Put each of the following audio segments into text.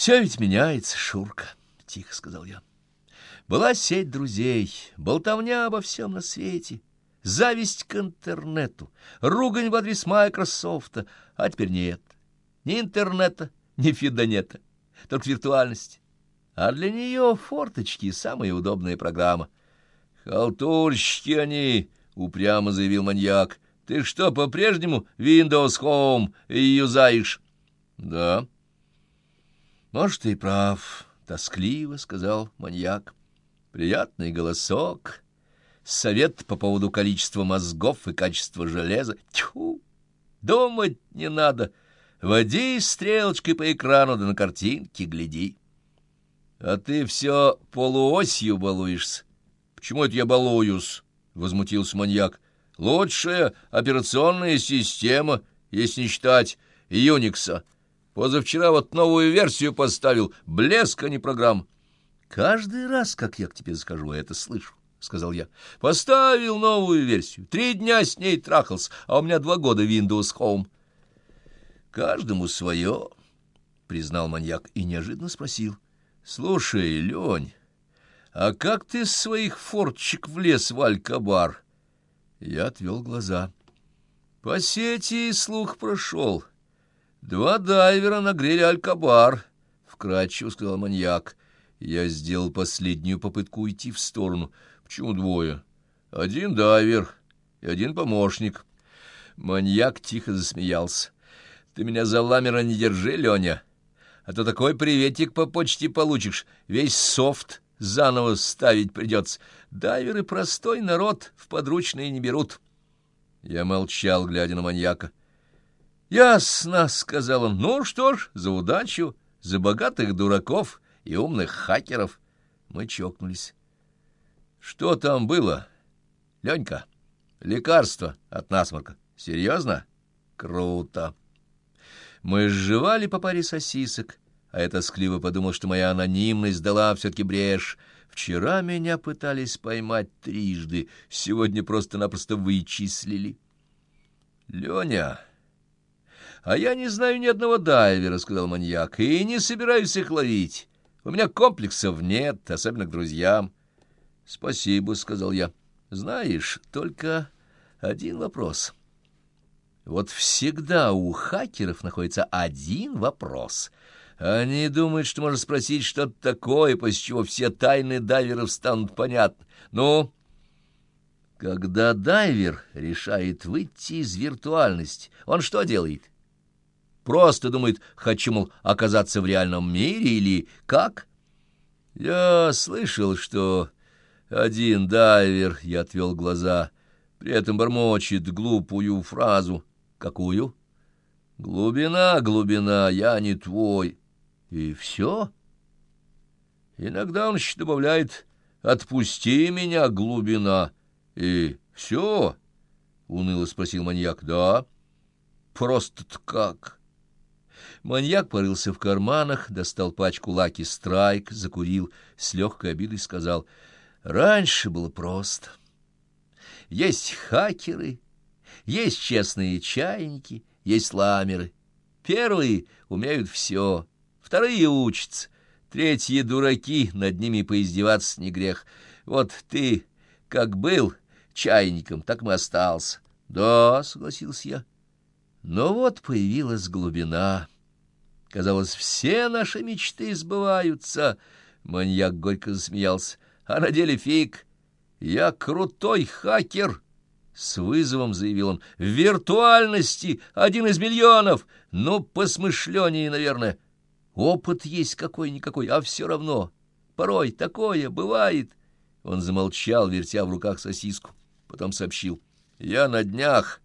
Все ведь меняется, Шурка, — тихо сказал я. Была сеть друзей, болтовня обо всем на свете, зависть к интернету, ругань в адрес Майкрософта, а теперь нет. Ни интернета, ни фидонета, только виртуальность. А для нее форточки — самая удобная программа. «Халтурщики они!» — упрямо заявил маньяк. «Ты что, по-прежнему Windows Home юзаешь?» «Да». «Может, ты и прав», — тоскливо сказал маньяк. «Приятный голосок, совет по поводу количества мозгов и качества железа. Тьфу! Думать не надо. Води стрелочкой по экрану, да на картинке гляди. А ты все полуосью балуешься. Почему это я балуюсь? — возмутился маньяк. Лучшая операционная система, если не считать Юникса. Позавчера вот новую версию поставил, блеска не программ. Каждый раз, как я к тебе скажу, это слышу. — сказал я. — Поставил новую версию. Три дня с ней трахался, а у меня два года Windows Home. — Каждому свое, — признал маньяк и неожиданно спросил. — Слушай, Лень, а как ты с своих форточек влез в Алькабар? Я отвел глаза. По сети слух прошел. Два дайвера нагрели Алькабар, — вкратчиво сказал маньяк. Я сделал последнюю попытку уйти в сторону — Почему двое? Один дайвер и один помощник. Маньяк тихо засмеялся. Ты меня за ламера не держи, Леня, а то такой приветик по почте получишь. Весь софт заново ставить придется. Дайверы простой народ, в подручные не берут. Я молчал, глядя на маньяка. «Ясно», — сказал он. «Ну что ж, за удачу, за богатых дураков и умных хакеров». Мы чокнулись. Что там было? Ленька, лекарство от насморка. Серьезно? Круто. Мы сживали по паре сосисок, а я тоскливо подумал, что моя анонимность дала все-таки брешь. Вчера меня пытались поймать трижды, сегодня просто-напросто вычислили. Леня... «А я не знаю ни одного дайвера», — сказал маньяк, — «и не собираюсь их ловить. У меня комплексов нет, особенно к друзьям». «Спасибо», — сказал я. «Знаешь, только один вопрос. Вот всегда у хакеров находится один вопрос. Они думают, что можно спросить что-то такое, после чего все тайны дайверов станут понятны. Ну, когда дайвер решает выйти из виртуальности, он что делает?» Просто думает, хочу, мол, оказаться в реальном мире или как? Я слышал, что один дайвер, я отвел глаза, при этом бормочет глупую фразу. Какую? Глубина, глубина, я не твой. И все? Иногда он еще добавляет «отпусти меня, глубина». И все? — уныло спросил маньяк. — Да. — Просто-то как? Маньяк порылся в карманах, достал пачку лаки «Страйк», закурил, с легкой обидой сказал — Раньше было просто. Есть хакеры, есть честные чайники, есть ламеры. Первые умеют все, вторые учатся, третьи дураки, над ними поиздеваться не грех. Вот ты как был чайником, так и остался. Да, согласился я. Но вот появилась глубина. Казалось, все наши мечты сбываются. Маньяк горько засмеялся а на деле фиг. Я крутой хакер, — с вызовом заявил он, — в виртуальности один из миллионов. Ну, посмышленнее, наверное. Опыт есть какой-никакой, а все равно. Порой такое бывает. Он замолчал, вертя в руках сосиску. Потом сообщил. Я на днях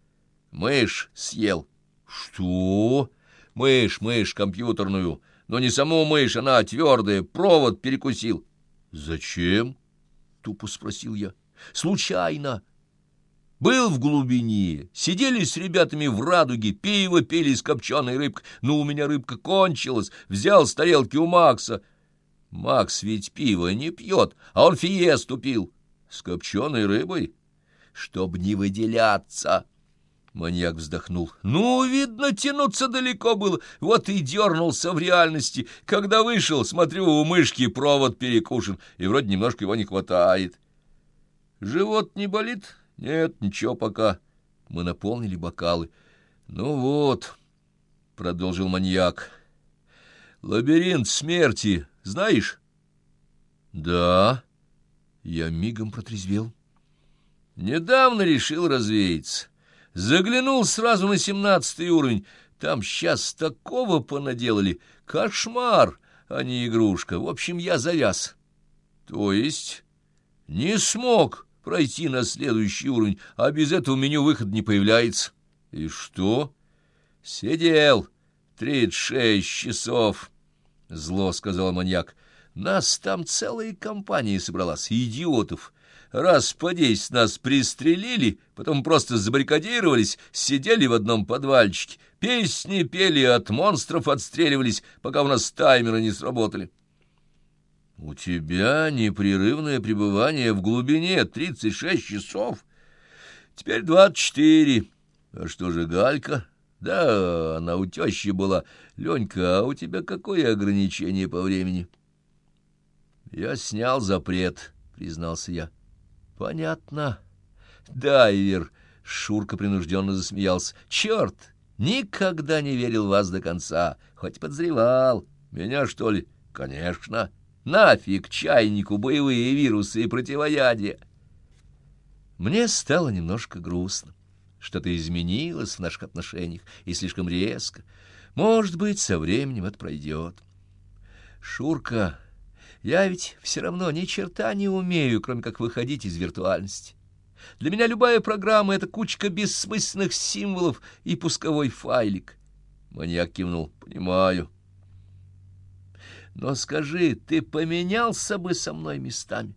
мышь съел. Что? Мышь, мышь компьютерную. Но не саму мышь, она твердая, провод перекусил. «Зачем?» — тупо спросил я. «Случайно. Был в глубине, сидели с ребятами в радуге, пиво пили с копченой рыбкой. Ну, у меня рыбка кончилась, взял с тарелки у Макса. Макс ведь пиво не пьет, а он фиесту пил. С копченой рыбой? Чтоб не выделяться». Маньяк вздохнул. «Ну, видно, тянуться далеко было. Вот и дернулся в реальности. Когда вышел, смотрю, у мышки провод перекушен, и вроде немножко его не хватает». «Живот не болит?» «Нет, ничего пока». Мы наполнили бокалы. «Ну вот», — продолжил маньяк, — «лабиринт смерти, знаешь?» «Да». Я мигом протрезвел. «Недавно решил развеяться». Заглянул сразу на семнадцатый уровень. Там сейчас такого понаделали. Кошмар, а не игрушка. В общем, я завяз. То есть не смог пройти на следующий уровень, а без этого меню выход не появляется. И что? Сидел тридцать шесть часов, — зло сказал маньяк. Нас там целая компания собралась, идиотов. Раз по десять нас пристрелили, потом просто забаррикадировались, сидели в одном подвальчике, песни пели, от монстров отстреливались, пока у нас таймеры не сработали. — У тебя непрерывное пребывание в глубине тридцать шесть часов. Теперь двадцать четыре. А что же Галька? Да, она у тещи была. Ленька, а у тебя какое ограничение по времени? — Я снял запрет, — признался я. — Понятно. Дайвер. Шурка принужденно засмеялся. — Черт! Никогда не верил вас до конца, хоть подозревал. Меня, что ли? Конечно. Нафиг чайнику боевые вирусы и противоядие. Мне стало немножко грустно. Что-то изменилось в наших отношениях, и слишком резко. Может быть, со временем это пройдет. Шурка... Я ведь все равно ни черта не умею, кроме как выходить из виртуальности. Для меня любая программа — это кучка бессмысленных символов и пусковой файлик. Маньяк кивнул. Понимаю. Но скажи, ты поменялся бы со мной местами?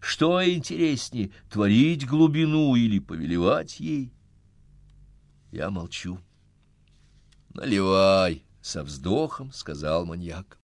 Что интереснее, творить глубину или повелевать ей? Я молчу. Наливай, со вздохом сказал маньяк.